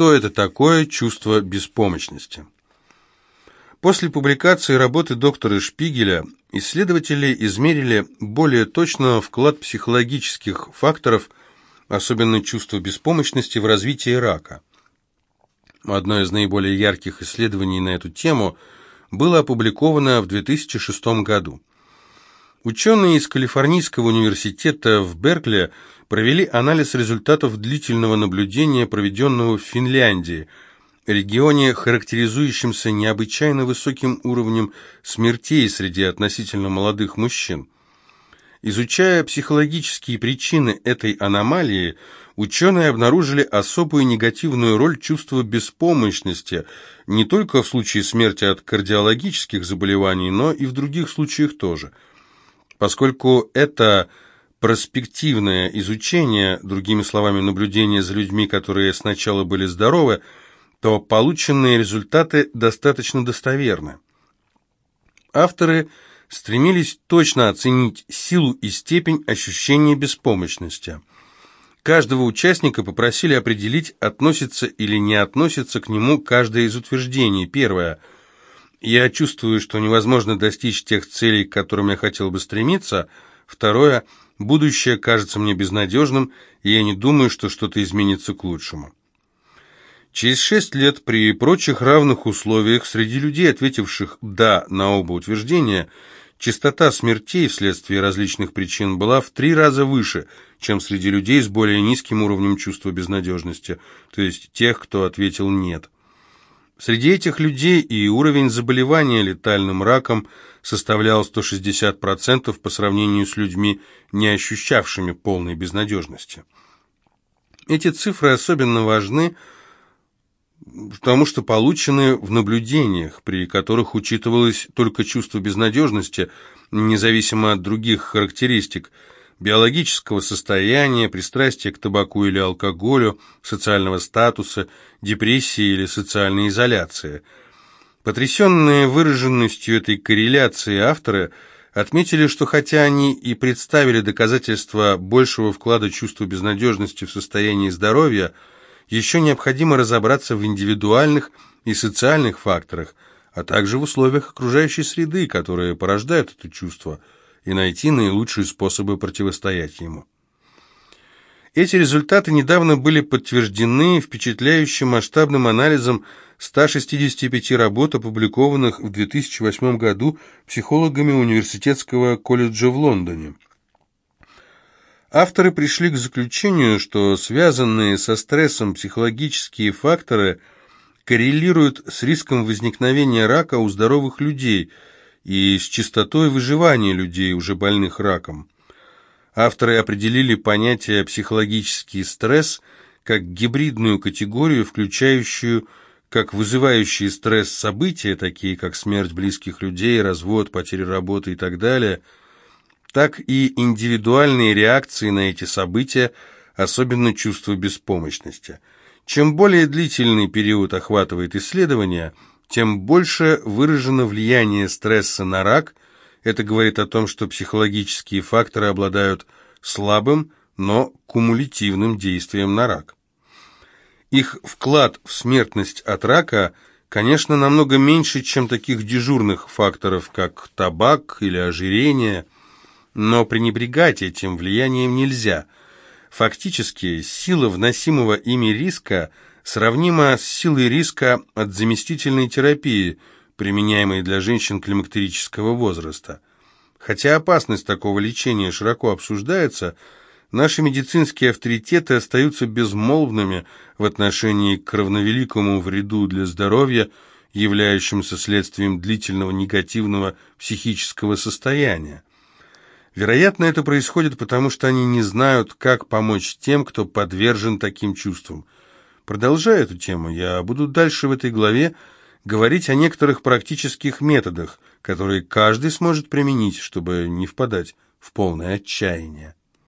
что это такое чувство беспомощности. После публикации работы доктора Шпигеля исследователи измерили более точно вклад психологических факторов, особенно чувство беспомощности, в развитие рака. Одно из наиболее ярких исследований на эту тему было опубликовано в 2006 году. Ученые из Калифорнийского университета в Беркли провели анализ результатов длительного наблюдения, проведенного в Финляндии – регионе, характеризующемся необычайно высоким уровнем смертей среди относительно молодых мужчин. Изучая психологические причины этой аномалии, ученые обнаружили особую негативную роль чувства беспомощности не только в случае смерти от кардиологических заболеваний, но и в других случаях тоже. Поскольку это проспективное изучение, другими словами, наблюдение за людьми, которые сначала были здоровы, то полученные результаты достаточно достоверны. Авторы стремились точно оценить силу и степень ощущения беспомощности. Каждого участника попросили определить, относится или не относится к нему каждое из утверждений. Первое. Я чувствую, что невозможно достичь тех целей, к которым я хотел бы стремиться. Второе. Будущее кажется мне безнадежным, и я не думаю, что что-то изменится к лучшему. Через шесть лет при прочих равных условиях среди людей, ответивших «да» на оба утверждения, частота смертей вследствие различных причин была в три раза выше, чем среди людей с более низким уровнем чувства безнадежности, то есть тех, кто ответил «нет». Среди этих людей и уровень заболевания летальным раком составлял 160% по сравнению с людьми, не ощущавшими полной безнадежности. Эти цифры особенно важны, потому что получены в наблюдениях, при которых учитывалось только чувство безнадежности, независимо от других характеристик, биологического состояния, пристрастия к табаку или алкоголю, социального статуса, депрессии или социальной изоляции. Потрясенные выраженностью этой корреляции авторы отметили, что хотя они и представили доказательства большего вклада чувства безнадежности в состоянии здоровья, еще необходимо разобраться в индивидуальных и социальных факторах, а также в условиях окружающей среды, которые порождают это чувство, и найти наилучшие способы противостоять ему. Эти результаты недавно были подтверждены впечатляющим масштабным анализом 165 работ, опубликованных в 2008 году психологами Университетского колледжа в Лондоне. Авторы пришли к заключению, что связанные со стрессом психологические факторы коррелируют с риском возникновения рака у здоровых людей и с частотой выживания людей, уже больных раком. Авторы определили понятие «психологический стресс» как гибридную категорию, включающую как вызывающие стресс события, такие как смерть близких людей, развод, потеря работы и так далее – так и индивидуальные реакции на эти события, особенно чувство беспомощности. Чем более длительный период охватывает исследование, тем больше выражено влияние стресса на рак. Это говорит о том, что психологические факторы обладают слабым, но кумулятивным действием на рак. Их вклад в смертность от рака, конечно, намного меньше, чем таких дежурных факторов, как табак или ожирение – но пренебрегать этим влиянием нельзя. Фактически, сила вносимого ими риска сравнима с силой риска от заместительной терапии, применяемой для женщин климактерического возраста. Хотя опасность такого лечения широко обсуждается, наши медицинские авторитеты остаются безмолвными в отношении к равновеликому вреду для здоровья, являющемуся следствием длительного негативного психического состояния. Вероятно, это происходит потому, что они не знают, как помочь тем, кто подвержен таким чувствам. Продолжая эту тему, я буду дальше в этой главе говорить о некоторых практических методах, которые каждый сможет применить, чтобы не впадать в полное отчаяние.